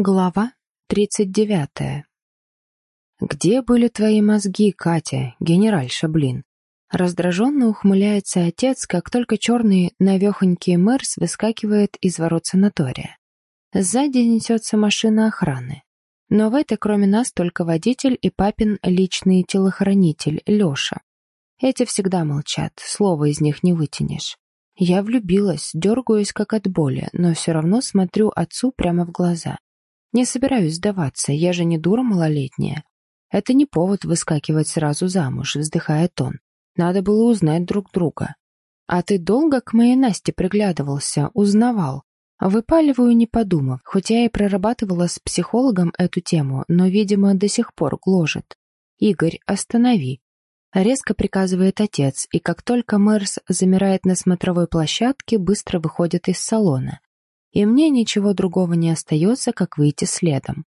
Глава тридцать девятая. «Где были твои мозги, Катя, генеральша, блин?» Раздраженно ухмыляется отец, как только черный навехонький мэрс выскакивает из ворот санатория. Сзади несется машина охраны. Но в этой, кроме нас, только водитель и папин личный телохранитель, Леша. Эти всегда молчат, слова из них не вытянешь. Я влюбилась, дергаюсь как от боли, но все равно смотрю отцу прямо в глаза. Не собираюсь сдаваться, я же не дура малолетняя. Это не повод выскакивать сразу замуж, вздыхает он. Надо было узнать друг друга. А ты долго к моей Насте приглядывался, узнавал? Выпаливаю, не подумав, хоть я и прорабатывала с психологом эту тему, но, видимо, до сих пор гложет. «Игорь, останови!» Резко приказывает отец, и как только Мэрс замирает на смотровой площадке, быстро выходит из салона и мне ничего другого не остается, как выйти следом.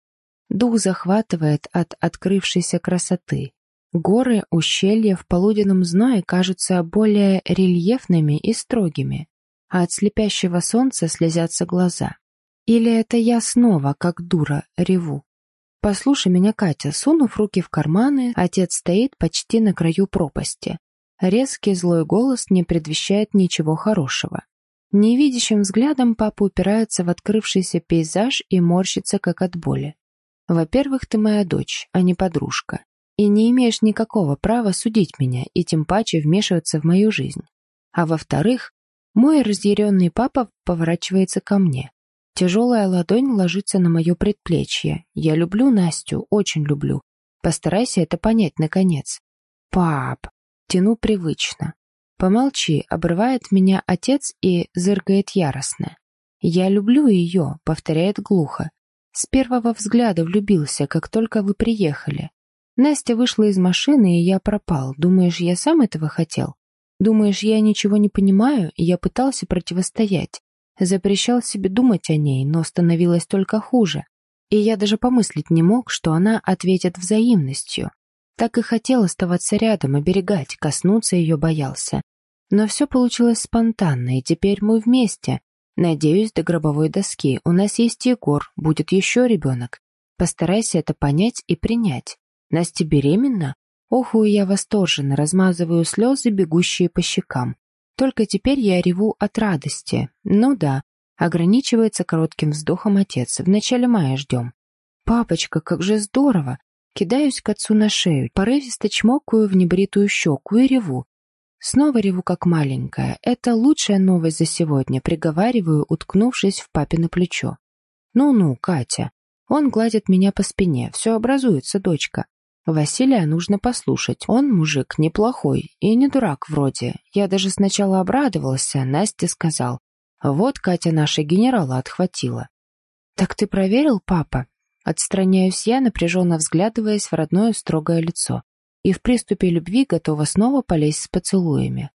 Дух захватывает от открывшейся красоты. Горы, ущелья в полуденном зное кажутся более рельефными и строгими, а от слепящего солнца слезятся глаза. Или это я снова, как дура, реву? Послушай меня, Катя, сунув руки в карманы, отец стоит почти на краю пропасти. Резкий злой голос не предвещает ничего хорошего. Невидящим взглядом папа упирается в открывшийся пейзаж и морщится, как от боли. «Во-первых, ты моя дочь, а не подружка, и не имеешь никакого права судить меня и тем паче вмешиваться в мою жизнь. А во-вторых, мой разъяренный папа поворачивается ко мне. Тяжелая ладонь ложится на мое предплечье. Я люблю Настю, очень люблю. Постарайся это понять, наконец. Пап, тяну привычно. «Помолчи», — обрывает меня отец и зыркает яростно. «Я люблю ее», — повторяет глухо. «С первого взгляда влюбился, как только вы приехали. Настя вышла из машины, и я пропал. Думаешь, я сам этого хотел? Думаешь, я ничего не понимаю, я пытался противостоять? Запрещал себе думать о ней, но становилось только хуже. И я даже помыслить не мог, что она ответит взаимностью. Так и хотел оставаться рядом, оберегать, коснуться ее боялся. Но все получилось спонтанно, и теперь мы вместе. Надеюсь, до гробовой доски. У нас есть Егор, будет еще ребенок. Постарайся это понять и принять. Настя беременна? Оху, я восторженно размазываю слезы, бегущие по щекам. Только теперь я реву от радости. Ну да, ограничивается коротким вздохом отец. В начале мая ждем. Папочка, как же здорово! Кидаюсь к отцу на шею, порывисто чмокаю в небритую щеку и реву. Снова реву как маленькая. Это лучшая новость за сегодня, приговариваю, уткнувшись в папино плечо. Ну-ну, Катя. Он гладит меня по спине. Все образуется, дочка. Василия нужно послушать. Он мужик неплохой и не дурак вроде. Я даже сначала обрадовался, Настя сказал. Вот Катя наша генерала отхватила. «Так ты проверил, папа?» Отстраняюсь я, напряженно взглядываясь в родное строгое лицо. И в приступе любви готова снова полезть с поцелуями.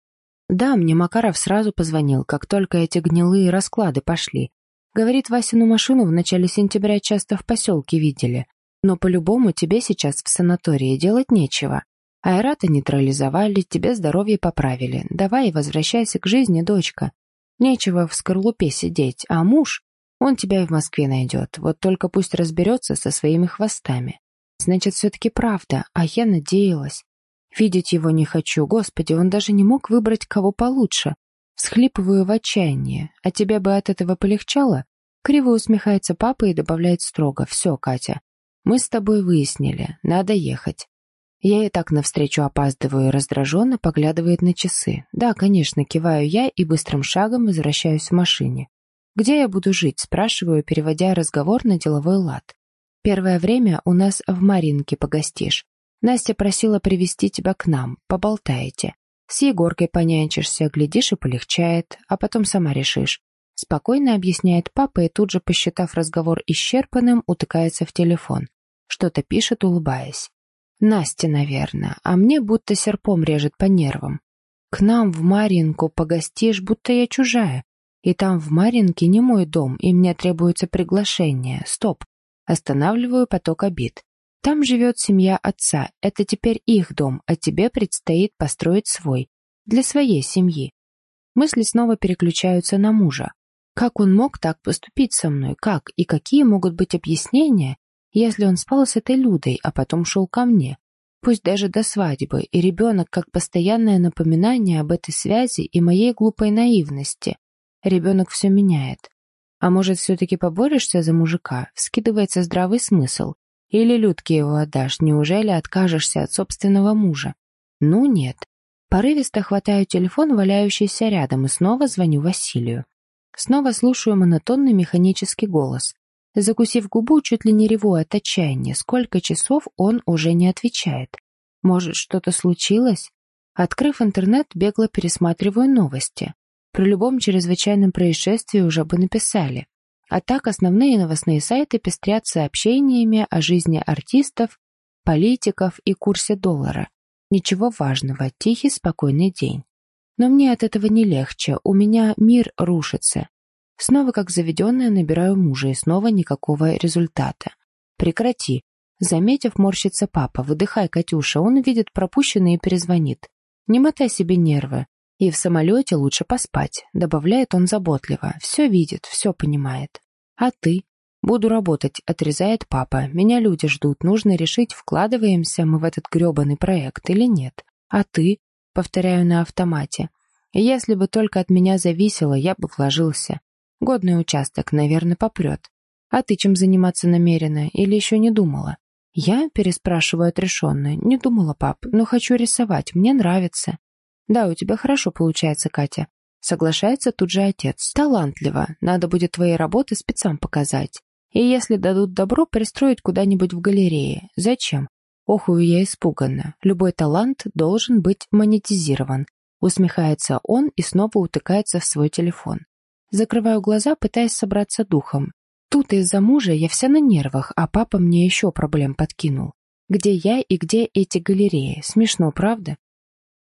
Да, мне Макаров сразу позвонил, как только эти гнилые расклады пошли. Говорит, Васину машину в начале сентября часто в поселке видели. Но по-любому тебе сейчас в санатории делать нечего. Айрата нейтрализовали, тебе здоровье поправили. Давай возвращайся к жизни, дочка. Нечего в скорлупе сидеть, а муж он тебя и в Москве найдет, вот только пусть разберется со своими хвостами. Значит, все-таки правда, а я надеялась. Видеть его не хочу, господи, он даже не мог выбрать кого получше. Схлипываю в отчаянии. А тебе бы от этого полегчало? Криво усмехается папа и добавляет строго. Все, Катя, мы с тобой выяснили, надо ехать. Я и так навстречу опаздываю, раздраженно поглядывает на часы. Да, конечно, киваю я и быстрым шагом возвращаюсь в машине. «Где я буду жить?» – спрашиваю, переводя разговор на деловой лад. «Первое время у нас в Маринке погостишь. Настя просила привести тебя к нам, поболтаете. С Егоркой понянчишься, глядишь и полегчает, а потом сама решишь». Спокойно объясняет папа и тут же, посчитав разговор исчерпанным, утыкается в телефон. Что-то пишет, улыбаясь. Настя, наверное, а мне будто серпом режет по нервам. К нам в Маринку погостишь, будто я чужая. И там в Маринке не мой дом, и мне требуется приглашение. Стоп. Останавливаю поток обид. Там живет семья отца, это теперь их дом, а тебе предстоит построить свой. Для своей семьи. Мысли снова переключаются на мужа. Как он мог так поступить со мной? Как? И какие могут быть объяснения, если он спал с этой Людой, а потом шел ко мне? Пусть даже до свадьбы, и ребенок как постоянное напоминание об этой связи и моей глупой наивности. Ребенок все меняет. А может, все-таки поборешься за мужика? Вскидывается здравый смысл. Или Людке его отдашь? Неужели откажешься от собственного мужа? Ну нет. Порывисто хватаю телефон, валяющийся рядом, и снова звоню Василию. Снова слушаю монотонный механический голос. Закусив губу, чуть ли не реву от отчаяния. Сколько часов он уже не отвечает. Может, что-то случилось? Открыв интернет, бегло пересматриваю новости. При любом чрезвычайном происшествии уже бы написали. А так основные новостные сайты пестрят сообщениями о жизни артистов, политиков и курсе доллара. Ничего важного, тихий, спокойный день. Но мне от этого не легче, у меня мир рушится. Снова, как заведенная, набираю мужа, и снова никакого результата. Прекрати. Заметив, морщится папа. Выдыхай, Катюша, он увидит пропущенный и перезвонит. Не мотай себе нервы. И в самолете лучше поспать, добавляет он заботливо. Все видит, все понимает. А ты? Буду работать, отрезает папа. Меня люди ждут, нужно решить, вкладываемся мы в этот гребаный проект или нет. А ты? Повторяю на автомате. Если бы только от меня зависело, я бы вложился. Годный участок, наверное, попрет. А ты чем заниматься намерена или еще не думала? Я переспрашиваю отрешенно. Не думала, пап, но хочу рисовать, мне нравится. Да, у тебя хорошо получается, Катя. Соглашается тут же отец. Талантливо. Надо будет твои работы спецам показать. И если дадут добро, пристроить куда-нибудь в галерее. Зачем? Охую я испуганно. Любой талант должен быть монетизирован. Усмехается он и снова утыкается в свой телефон. Закрываю глаза, пытаясь собраться духом. Тут из-за мужа я вся на нервах, а папа мне еще проблем подкинул. Где я и где эти галереи? Смешно, правда?